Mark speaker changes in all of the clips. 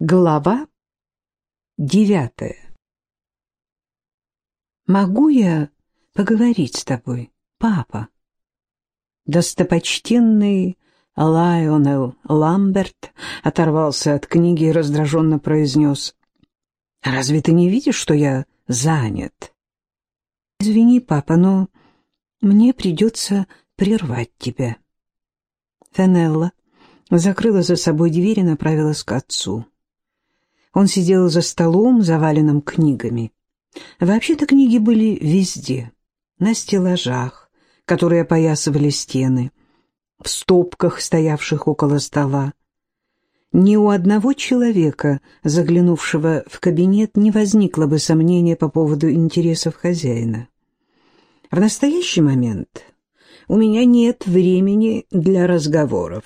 Speaker 1: Глава девятая «Могу я поговорить с тобой, папа?» Достопочтенный Лайонел Ламберт оторвался от книги и раздраженно произнес. «Разве ты не видишь, что я занят?» «Извини, папа, но мне придется прервать тебя». Фенелла закрыла за собой дверь и направилась к отцу. Он сидел за столом, заваленным книгами. Вообще-то книги были везде. На стеллажах, которые опоясывали стены, в стопках, стоявших около стола. Ни у одного человека, заглянувшего в кабинет, не возникло бы сомнения по поводу интересов хозяина. В настоящий момент у меня нет времени для разговоров.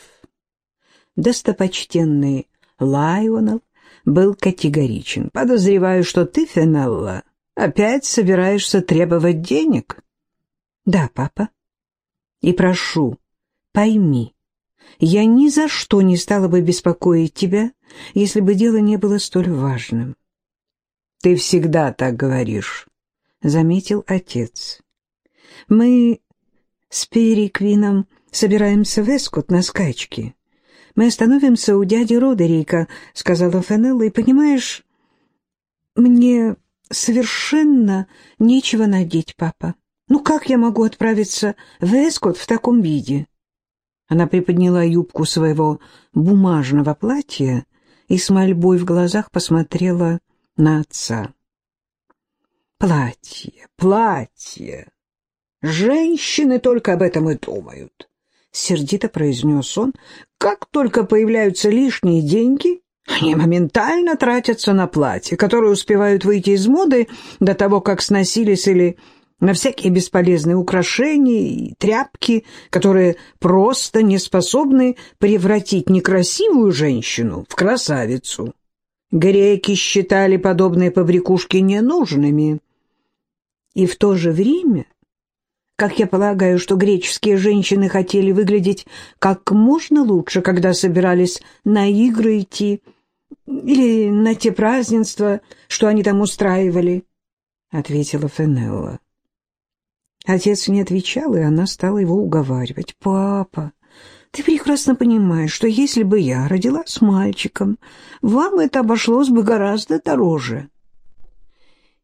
Speaker 1: Достопочтенный Лайонов был категоричен. «Подозреваю, что ты, Фенелла, опять собираешься требовать денег?» «Да, папа. И прошу, пойми, я ни за что не стала бы беспокоить тебя, если бы дело не было столь важным». «Ты всегда так говоришь», — заметил отец. «Мы с Перри Квином собираемся в Эскот на скачки. Мы остановимся у дяди Родерика», — сказала Фенелла, — «и, понимаешь, мне совершенно нечего надеть, папа. Ну как я могу отправиться в Эскот в таком виде?» Она приподняла юбку своего бумажного платья и с мольбой в глазах посмотрела на отца. «Платье, платье! Женщины только об этом и думают. — сердито произнес он. «Как только появляются лишние деньги, они моментально тратятся на платья, которые успевают выйти из моды до того, как сносились или на всякие бесполезные украшения и тряпки, которые просто не способны превратить некрасивую женщину в красавицу. Греки считали подобные побрякушки ненужными. И в то же время как я полагаю, что греческие женщины хотели выглядеть как можно лучше, когда собирались на игры идти или на те празднества, что они там устраивали, — ответила Фенелла. Отец не отвечал, и она стала его уговаривать. «Папа, ты прекрасно понимаешь, что если бы я родила с мальчиком, вам это обошлось бы гораздо дороже».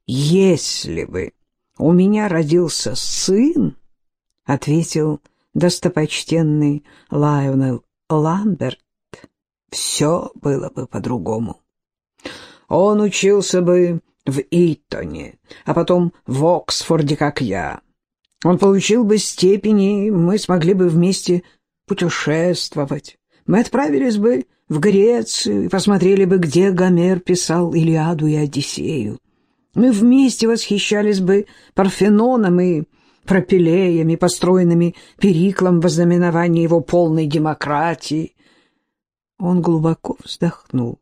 Speaker 1: «Если бы у меня родился сын, — ответил достопочтенный Лайонел Ламберт, — все было бы по-другому. Он учился бы в Итоне, а потом в Оксфорде, как я. Он получил бы степени, мы смогли бы вместе путешествовать. Мы отправились бы в Грецию и посмотрели бы, где Гомер писал Илиаду и Одиссею. Мы вместе восхищались бы Парфеноном и пропилеями, построенными Периклом в знаменовании его полной демократии. Он глубоко вздохнул.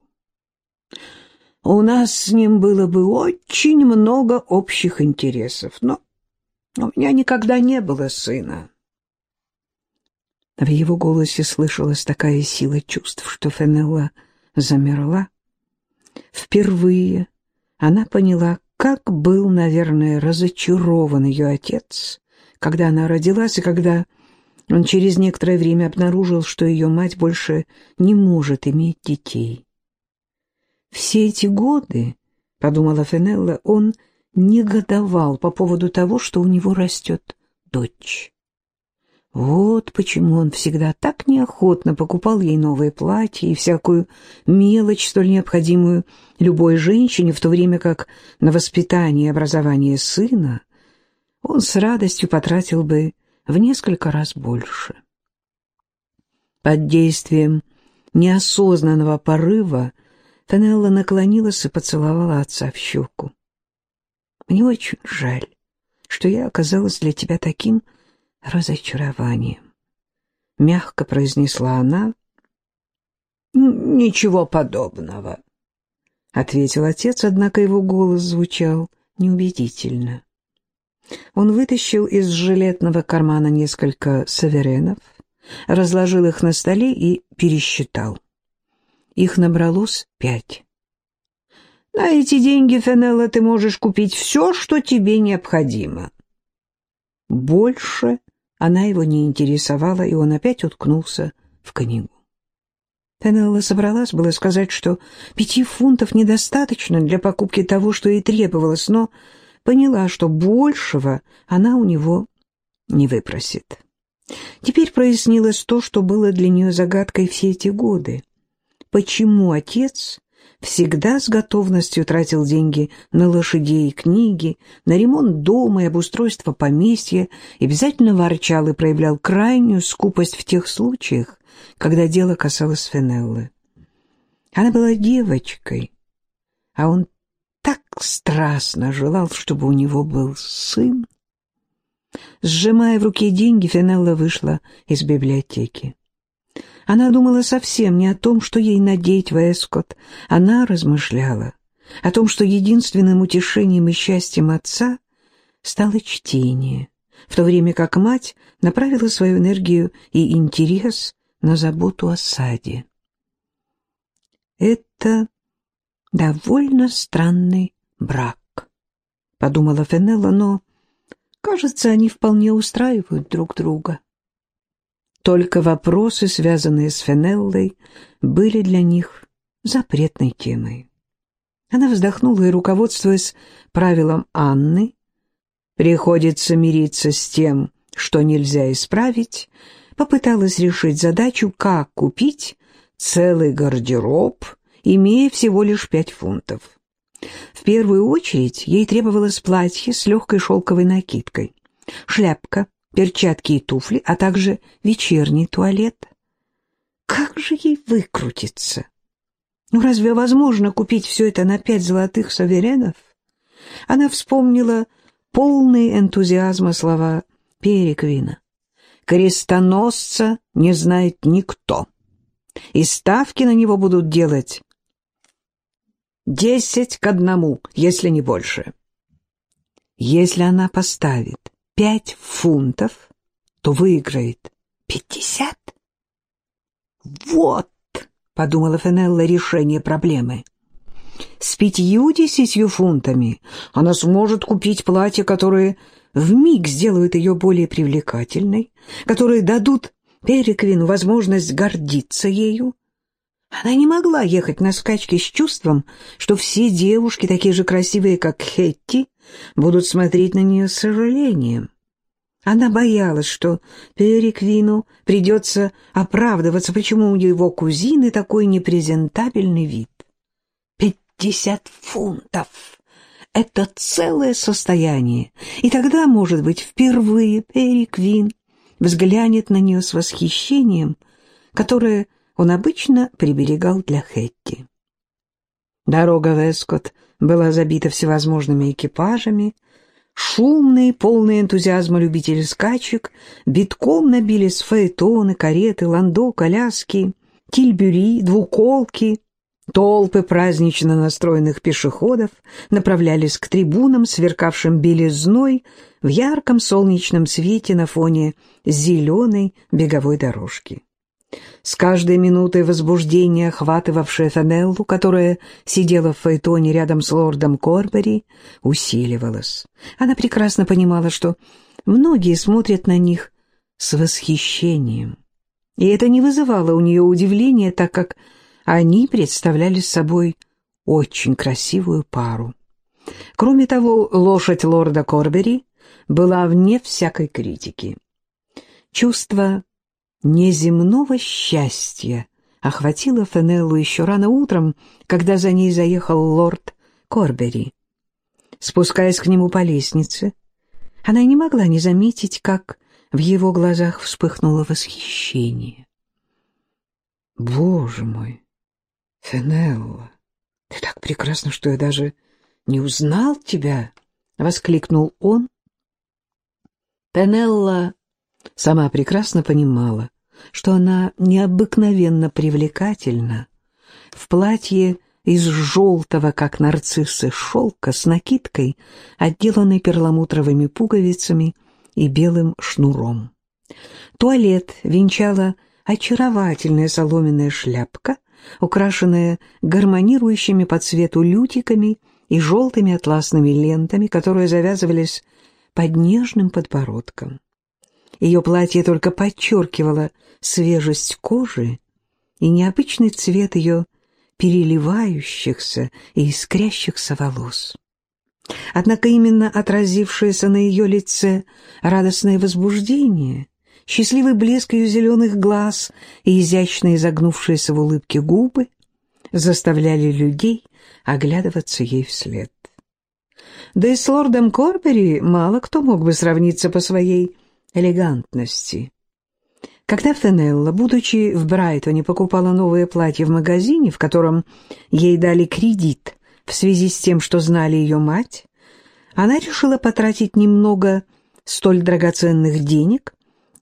Speaker 1: У нас с ним было бы очень много общих интересов, но у меня никогда не было сына. В его голосе слышалась такая сила чувств, что Фенелла замерла. Впервые она поняла, как был, наверное, разочарован ее отец, когда она родилась, и когда он через некоторое время обнаружил, что ее мать больше не может иметь детей. Все эти годы, — подумала Фенелла, — он негодовал по поводу того, что у него растет дочь. Вот почему он всегда так неохотно покупал ей новые платья и всякую мелочь, столь необходимую любой женщине, в то время как на воспитание и образование сына он с радостью потратил бы в несколько раз больше. Под действием неосознанного порыва Фенелла наклонилась и поцеловала отца в щеку. «Мне очень жаль, что я оказалась для тебя таким разочарованием. Мягко произнесла она. «Ничего подобного», — ответил отец, однако его голос звучал неубедительно. Он вытащил из жилетного кармана несколько саверенов, разложил их на столе и пересчитал. Их набралось пять. На эти деньги, Фенелла, ты можешь купить все, что тебе необходимо. Больше она его не интересовала, и он опять уткнулся в книгу. Фенелла собралась было сказать, что пяти фунтов недостаточно для покупки того, что ей требовалось, но поняла, что большего она у него не выпросит. Теперь прояснилось то, что было для нее загадкой все эти годы. Почему отец всегда с готовностью тратил деньги на лошадей и книги, на ремонт дома и обустройство поместья, и обязательно ворчал и проявлял крайнюю скупость в тех случаях, когда дело касалось Фенеллы. Она была девочкой, а он так страстно желал, чтобы у него был сын. Сжимая в руке деньги, Фенелла вышла из библиотеки. Она думала совсем не о том, что ей надеть в Эскот. Она размышляла о том, что единственным утешением и счастьем отца стало чтение, в то время как мать направила свою энергию и интерес на заботу о саде. «Это довольно странный брак», — подумала Фенелла, но, кажется, они вполне устраивают друг друга. Только вопросы, связанные с Фенеллой, были для них запретной темой. Она вздохнула и, руководствуясь правилом Анны, приходится мириться с тем, что нельзя исправить, попыталась решить задачу, как купить целый гардероб, имея всего лишь пять фунтов. В первую очередь ей требовалось платье с легкой шелковой накидкой, шляпка, перчатки и туфли, а также вечерний туалет. Как же ей выкрутиться? Ну, разве возможно купить все это на пять золотых суверенов? Она вспомнила полные энтузиазма слова Переквина. Крестоносца не знает никто, и ставки на него будут делать десять к одному, если не больше. Если она поставит пять фунтов, то выиграет пятьдесят. Вот, подумала Фенелла, решение проблемы. С пятью-десятью фунтами она сможет купить платье, которое вмиг сделают ее более привлекательной, которые дадут Переквину возможность гордиться ею. Она не могла ехать на скачки с чувством, что все девушки, такие же красивые, как Хетти, будут смотреть на нее с сожалением. Она боялась, что Переквину придется оправдываться, почему у его кузины такой непрезентабельный вид. «Пятьдесят фунтов!» — это целое состояние, и тогда, может быть, впервые Переквин взглянет на нее с восхищением, которое он обычно приберегал для Хетти. Дорога в Эскот была забита всевозможными экипажами. Шумные, полные энтузиазма любители скачек битком набились фаэтоны, кареты, ландо, коляски, тильбюри, двуколки. Толпы празднично настроенных пешеходов направлялись к трибунам, сверкавшим белизной в ярком солнечном свете на фоне зеленой беговой дорожки. С каждой минутой возбуждения, охватывавшее Фенеллу, которая сидела в фаэтоне рядом с лордом Корбери, усиливалось. Она прекрасно понимала, что многие смотрят на них с восхищением. И это не вызывало у нее удивления, так как они представляли собой очень красивую пару. Кроме того, лошадь лорда Корбери была вне всякой критики. Чувство неземного счастья охватило Фенеллу еще рано утром, когда за ней заехал лорд Корбери. Спускаясь к нему по лестнице, она не могла не заметить, как в его глазах вспыхнуло восхищение. «Боже мой, Фенелла, ты так прекрасна, что я даже не узнал тебя!» — воскликнул он. Фенелла сама прекрасно понимала, что она необыкновенно привлекательна. В платье из желтого, как нарциссы, шелка с накидкой, отделанной перламутровыми пуговицами и белым шнуром. Туалет венчала очаровательная соломенная шляпка, украшенное гармонирующими по цвету лютиками и желтыми атласными лентами, которые завязывались под нежным подбородком. Ее платье только подчеркивало свежесть кожи и необычный цвет ее переливающихся и искрящихся волос. Однако именно отразившееся на ее лице радостное возбуждение, счастливый блеск ее зеленых глаз и изящно изогнувшиеся в улыбке губы заставляли людей оглядываться ей вслед. Да и с лордом Корбери мало кто мог бы сравниться по своей элегантности. Когда Фенелла, будучи в Брайтоне, покупала новое платье в магазине, в котором ей дали кредит в связи с тем, что знали ее мать, она решила потратить немного столь драгоценных денег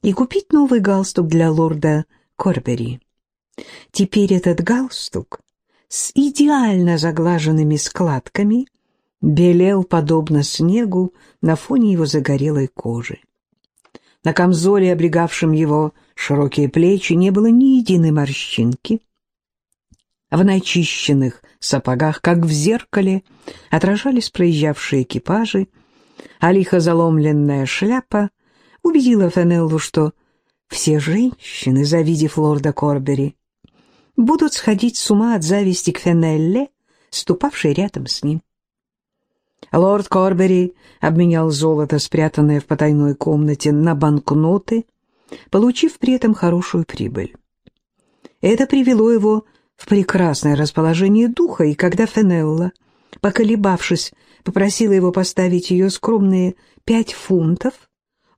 Speaker 1: и купить новый галстук для лорда Корбери. Теперь этот галстук с идеально заглаженными складками белел подобно снегу на фоне его загорелой кожи. На камзоле, облегавшем его широкие плечи, не было ни единой морщинки. В начищенных сапогах, как в зеркале, отражались проезжавшие экипажи, а лихо заломленная шляпа убедила Фенеллу, что все женщины, завидев лорда Корбери, будут сходить с ума от зависти к Фенелле, ступавшей рядом с ним. Лорд Корбери обменял золото, спрятанное в потайной комнате, на банкноты, получив при этом хорошую прибыль. Это привело его в прекрасное расположение духа, и когда Фенелла, поколебавшись, попросила его поставить ее скромные пять фунтов,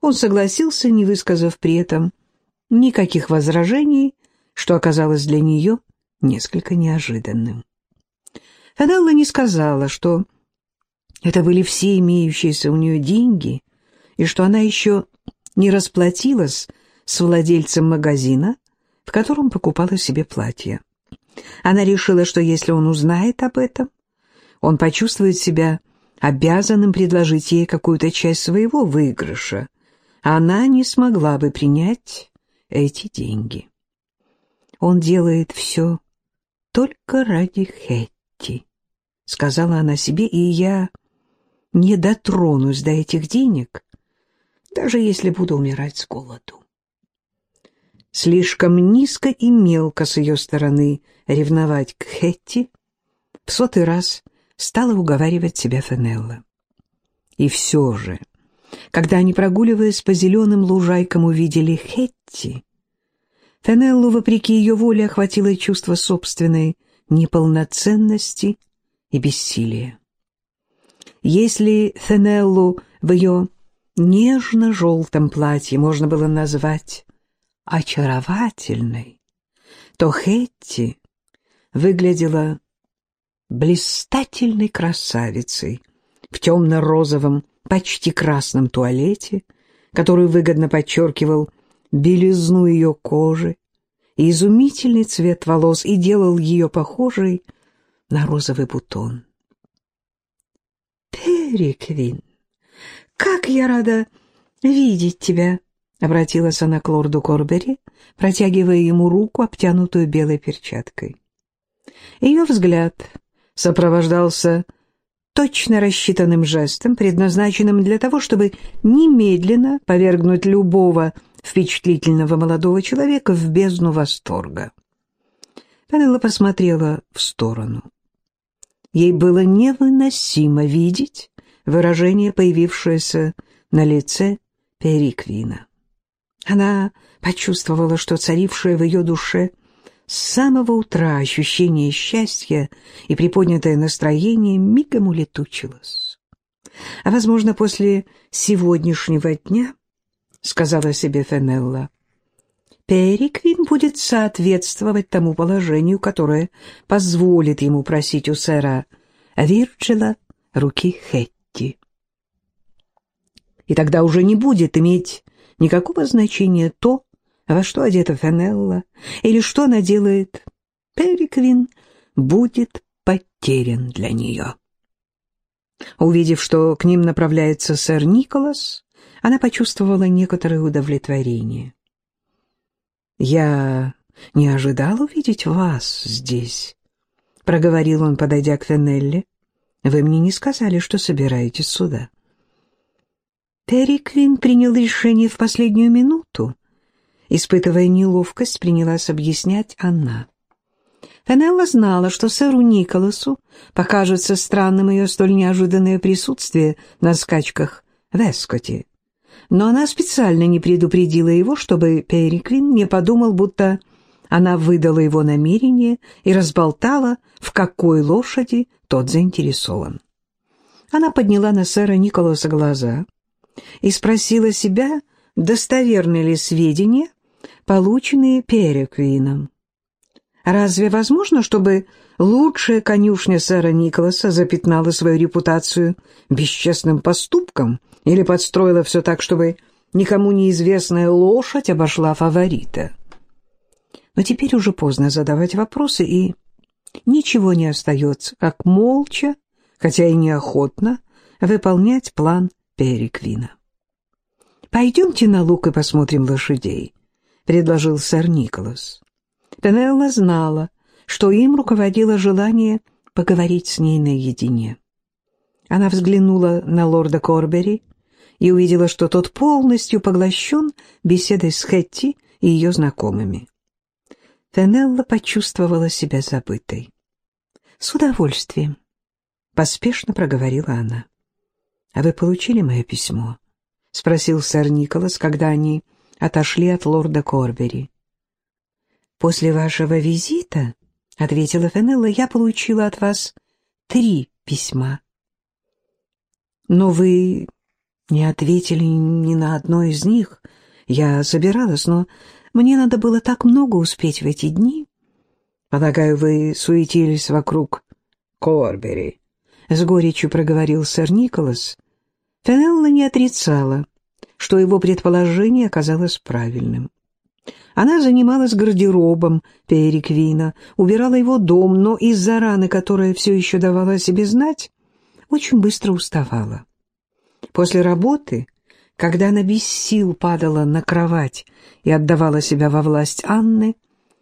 Speaker 1: он согласился, не высказав при этом никаких возражений, что оказалось для нее несколько неожиданным. Фенелла не сказала, что это были все имеющиеся у нее деньги, и что она еще не расплатилась с владельцем магазина, в котором покупала себе платье. Она решила, что если он узнает об этом, он почувствует себя обязанным предложить ей какую-то часть своего выигрыша, а она не смогла бы принять эти деньги. Он делает все только ради Хетти, сказала она себе, и я не дотронусь до этих денег, даже если буду умирать с голоду. Слишком низко и мелко с ее стороны ревновать к Хетти, в сотый раз стала уговаривать себя Фенелла. И все же, когда они, прогуливаясь по зеленым лужайкам, увидели Хетти, Фенеллу, вопреки ее воле, охватило чувство собственной неполноценности и бессилия. Если Фенеллу в ее нежно-желтом платье можно было назвать очаровательной, то Хетти выглядела блистательной красавицей в темно-розовом, почти красном туалете, который выгодно подчеркивал белизну ее кожи и изумительный цвет волос и делал ее похожей на розовый бутон. Переквин, как я рада видеть тебя!» — обратилась она к лорду Корбери, протягивая ему руку, обтянутую белой перчаткой. Ее взгляд сопровождался точно рассчитанным жестом, предназначенным для того, чтобы немедленно повергнуть любого впечатлительного молодого человека в бездну восторга. Панелла посмотрела в сторону. Ей было невыносимо видеть выражение, появившееся на лице Периквина. Она почувствовала, что царившее в ее душе с самого утра ощущение счастья и приподнятое настроение мигом улетучилось. А, возможно, после сегодняшнего дня, — сказала себе Фенелла, — Периквин будет соответствовать тому положению, которое позволит ему просить у сэра Вирджила руки Хетти. И тогда уже не будет иметь никакого значения то, во что одета Фенелла, или что она делает. Переквин будет потерян для нее. Увидев, что к ним направляется сэр Николас, она почувствовала некоторое удовлетворение. «Я не ожидал увидеть вас здесь», — проговорил он, подойдя к Фенелле. «Вы мне не сказали, что собираетесь сюда». Переквин принял решение в последнюю минуту. Испытывая неловкость, принялась объяснять она. Фенелла знала, что сэру Николасу покажется странным ее столь неожиданное присутствие на скачках в Эскоте. Но она специально не предупредила его, чтобы Переквин не подумал, будто она выдала его намерение и разболтала, в какой лошади тот заинтересован. Она подняла на сэра Николаса глаза и спросила себя, достоверны ли сведения, полученные Переквином. Разве возможно, чтобы лучшая конюшня сэра Николаса запятнала свою репутацию бесчестным поступком или подстроила все так, чтобы никому неизвестная лошадь обошла фаворита? Но теперь уже поздно задавать вопросы, и ничего не остается, как молча, хотя и неохотно, выполнять план Переквина. «Пойдемте на луг и посмотрим лошадей», — предложил сэр Николас. Пенелла знала, что им руководило желание поговорить с ней наедине. Она взглянула на лорда Корбери и увидела, что тот полностью поглощен беседой с Хэтти и ее знакомыми. Пенелла почувствовала себя забытой. «С удовольствием», — поспешно проговорила она. «А вы получили мое письмо?» — спросил сэр Николас, когда они отошли от лорда Корбери. «После вашего визита, — ответила Фенелла, — я получила от вас три письма. Но вы не ответили ни на одно из них. Я собиралась, но мне надо было так много успеть в эти дни. Полагаю, вы суетились вокруг Корбери. С горечью проговорил сэр Николас. Фенелла не отрицала, что его предположение оказалось правильным. Она занималась гардеробом Переквина, убирала его дом, но из-за раны, которая все еще давала о себе знать, очень быстро уставала. После работы, когда она без сил падала на кровать и отдавала себя во власть Анны,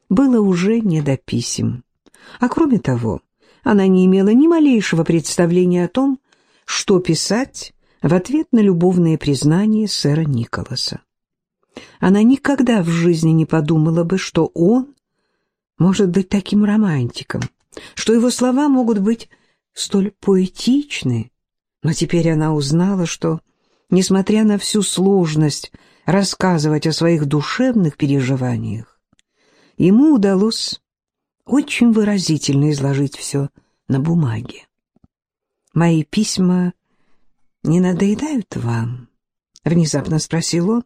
Speaker 1: было уже не до писем. А кроме того, она не имела ни малейшего представления о том, что писать в ответ на любовные признания сэра Николаса. Она никогда в жизни не подумала бы, что он может быть таким романтиком, что его слова могут быть столь поэтичны. Но теперь она узнала, что, несмотря на всю сложность рассказывать о своих душевных переживаниях, ему удалось очень выразительно изложить все на бумаге. «Мои письма не надоедают вам?» — внезапно спросил он.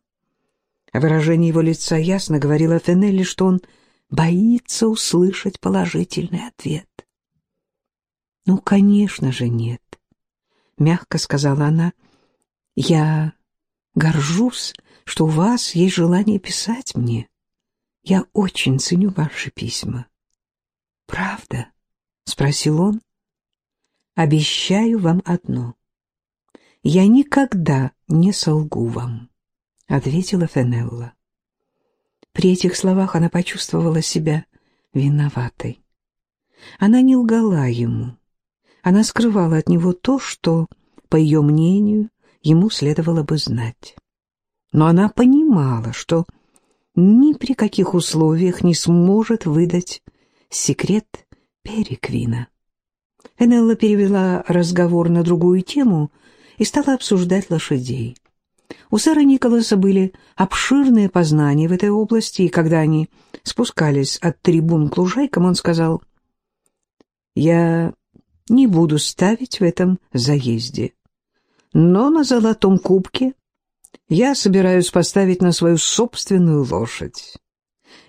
Speaker 1: Выражение его лица ясно говорило Фенелли, что он боится услышать положительный ответ. «Ну, конечно же, нет», — мягко сказала она. «Я горжусь, что у вас есть желание писать мне. Я очень ценю ваши письма». «Правда?» — спросил он. «Обещаю вам одно. Я никогда не солгу вам». — ответила Фенелла. При этих словах она почувствовала себя виноватой. Она не лгала ему. Она скрывала от него то, что, по ее мнению, ему следовало бы знать. Но она понимала, что ни при каких условиях не сможет выдать секрет Переквина. Фенелла перевела разговор на другую тему и стала обсуждать лошадей. У сэра Николаса были обширные познания в этой области, и когда они спускались от трибун к лужайкам, он сказал, «Я не буду ставить в этом заезде, но на золотом кубке я собираюсь поставить на свою собственную лошадь.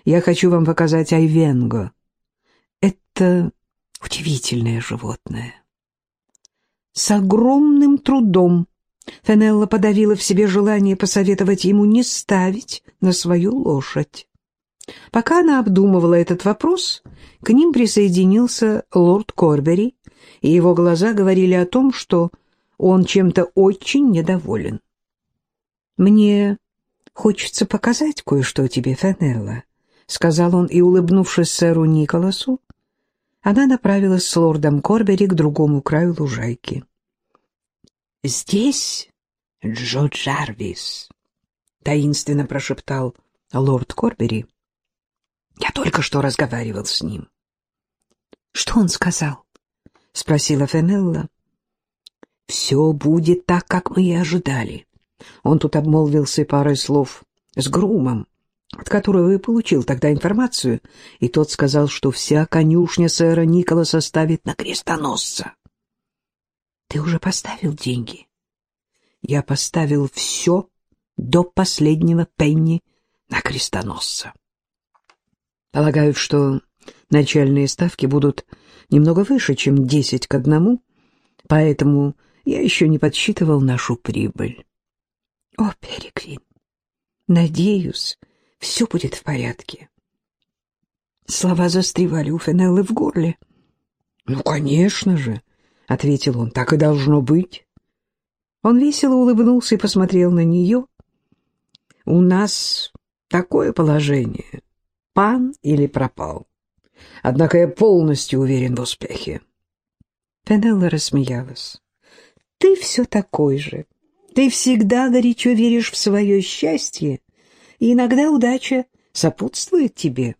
Speaker 1: Я хочу вам показать Айвенго. Это удивительное животное. С огромным трудом Фенелла подавила в себе желание посоветовать ему не ставить на свою лошадь. Пока она обдумывала этот вопрос, к ним присоединился лорд Корбери, и его глаза говорили о том, что он чем-то очень недоволен. «Мне хочется показать кое-что тебе, Фенелла», — сказал он, и, улыбнувшись сэру Николасу, она направилась с лордом Корбери к другому краю лужайки. «Здесь Джо Джарвис», — таинственно прошептал лорд Корбери. «Я только что разговаривал с ним». «Что он сказал?» — спросила Фенелла. «Все будет так, как мы и ожидали». Он тут обмолвился парой слов с Грумом, от которого и получил тогда информацию, и тот сказал, что вся конюшня сэра Николаса ставит на крестоносца. «Ты уже поставил деньги?» «Я поставил все до последнего пенни на крестоносца. Полагаю, что начальные ставки будут немного выше, чем десять к одному, поэтому я еще не подсчитывал нашу прибыль». «О, Переквин, надеюсь...» все будет в порядке. Слова застревали у Фенеллы в горле. «Ну, конечно же», — ответил он, — «так и должно быть». Он весело улыбнулся и посмотрел на нее. «У нас такое положение. Пан или пропал. Однако я полностью уверен в успехе». Фенелла рассмеялась. «Ты все такой же. Ты всегда горячо веришь в свое счастье и иногда удача сопутствует тебе.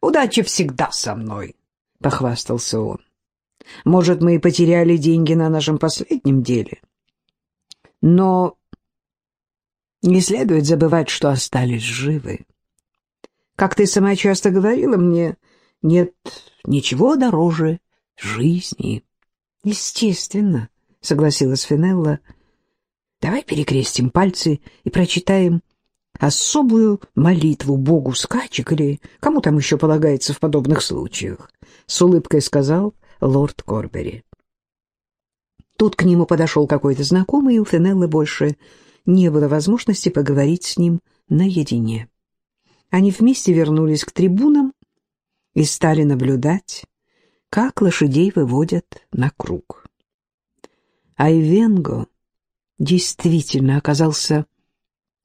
Speaker 1: «Удача всегда со мной», — похвастался он. «Может, мы и потеряли деньги на нашем последнем деле, но не следует забывать, что остались живы. Как ты сама часто говорила мне, нет ничего дороже жизни». «Естественно», — согласилась Финелла. «Давай перекрестим пальцы и прочитаем особую молитву богу скачек или кому там еще полагается в подобных случаях, — с улыбкой сказал лорд Корбери. Тут к нему подошел какой-то знакомый, и у Фенеллы больше не было возможности поговорить с ним наедине. Они вместе вернулись к трибунам и стали наблюдать, как лошадей выводят на круг. Айвенго действительно оказался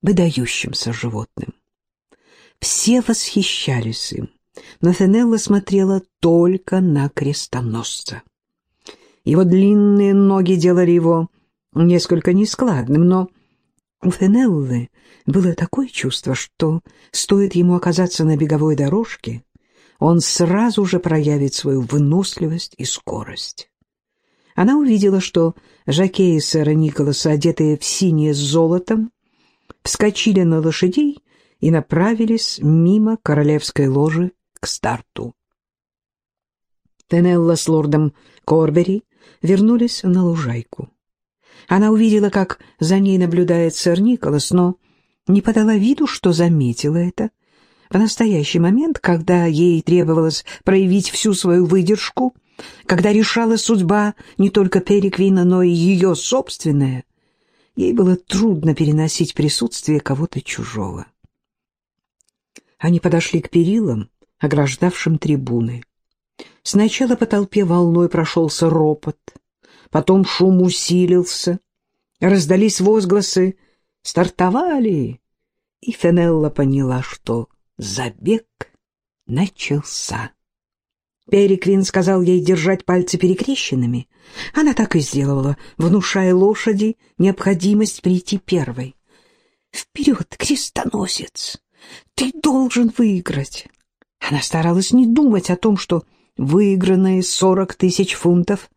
Speaker 1: выдающимся животным. Все восхищались им, но Фенелла смотрела только на крестоносца. Его длинные ноги делали его несколько нескладным, но у Фенеллы было такое чувство, что стоит ему оказаться на беговой дорожке, он сразу же проявит свою выносливость и скорость. Она увидела, что жакеи сэра Николаса, одетые в синее с золотом, вскочили на лошадей и направились мимо королевской ложи к старту. Тенелла с лордом Корбери вернулись на лужайку. Она увидела, как за ней наблюдает сэр Николас, но не подала виду, что заметила это. В настоящий момент, когда ей требовалось проявить всю свою выдержку, когда решала судьба не только Переквина, но и ее собственная, Ей было трудно переносить присутствие кого-то чужого. Они подошли к перилам, ограждавшим трибуны. Сначала по толпе волной прошелся ропот, потом шум усилился, раздались возгласы «Стартовали!» И Фенелла поняла, что забег начался. Переквин сказал ей держать пальцы перекрещенными. Она так и сделала, внушая лошади необходимость прийти первой. «Вперед, крестоносец! Ты должен выиграть!» Она старалась не думать о том, что выигранные сорок тысяч фунтов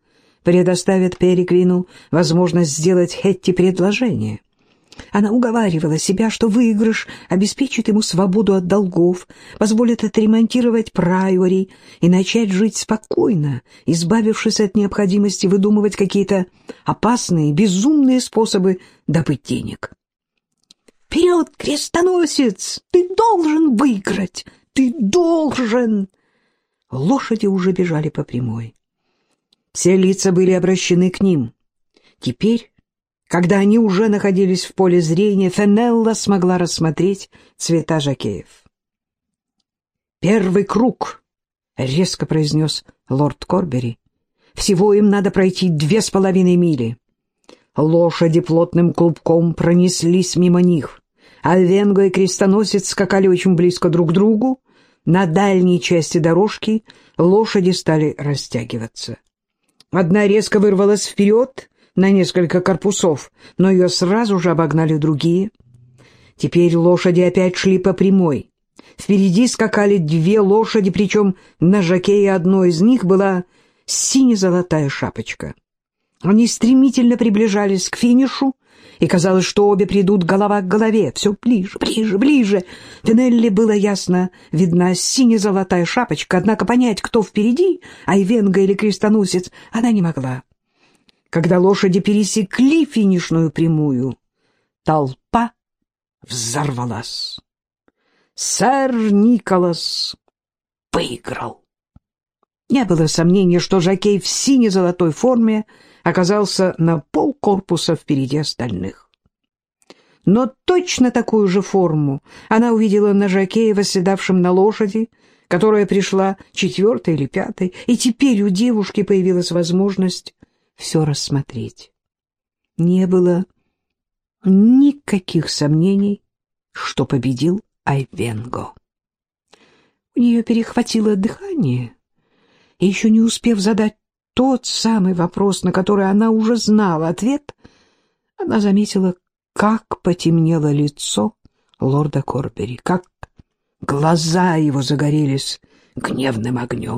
Speaker 1: предоставят Переквину возможность сделать Хетти предложение — она уговаривала себя, что выигрыш обеспечит ему свободу от долгов, позволит отремонтировать прайори и начать жить спокойно, избавившись от необходимости выдумывать какие-то опасные, безумные способы добыть денег. «Вперед, крестоносец! Ты должен выиграть! Ты должен!» Лошади уже бежали по прямой. Все лица были обращены к ним. Теперь когда они уже находились в поле зрения, Фенелла смогла рассмотреть цвета жакеев. «Первый круг», — резко произнес лорд Корбери. «Всего им надо пройти две с половиной мили». Лошади плотным клубком пронеслись мимо них, а Венго и Крестоносец скакали очень близко друг к другу, На дальней части дорожки лошади стали растягиваться. Одна резко вырвалась вперед на несколько корпусов, но ее сразу же обогнали другие. Теперь лошади опять шли по прямой. Впереди скакали две лошади, причем на жакее одной из них была сине-золотая шапочка. Они стремительно приближались к финишу, и казалось, что обе придут голова к голове, все ближе, ближе, ближе. Пинелли было ясно, видна сине-золотая шапочка, однако понять, кто впереди, Айвенга или крестоносец, она не могла. Когда лошади пересекли финишную прямую, толпа взорвалась. Сэр Николас выиграл. Не было сомнения, что Жакей в сине-золотой форме — оказался на полкорпуса впереди остальных. Но точно такую же форму она увидела на Жакее, восседавшем на лошади, которая пришла четвертой или пятой, и теперь у девушки появилась возможность все рассмотреть. Не было никаких сомнений, что победил Айвенго. У нее перехватило дыхание, и еще не успев задать тот самый вопрос, на который она уже знала ответ, она заметила, как потемнело лицо лорда Корбери, как глаза его загорелись гневным огнем.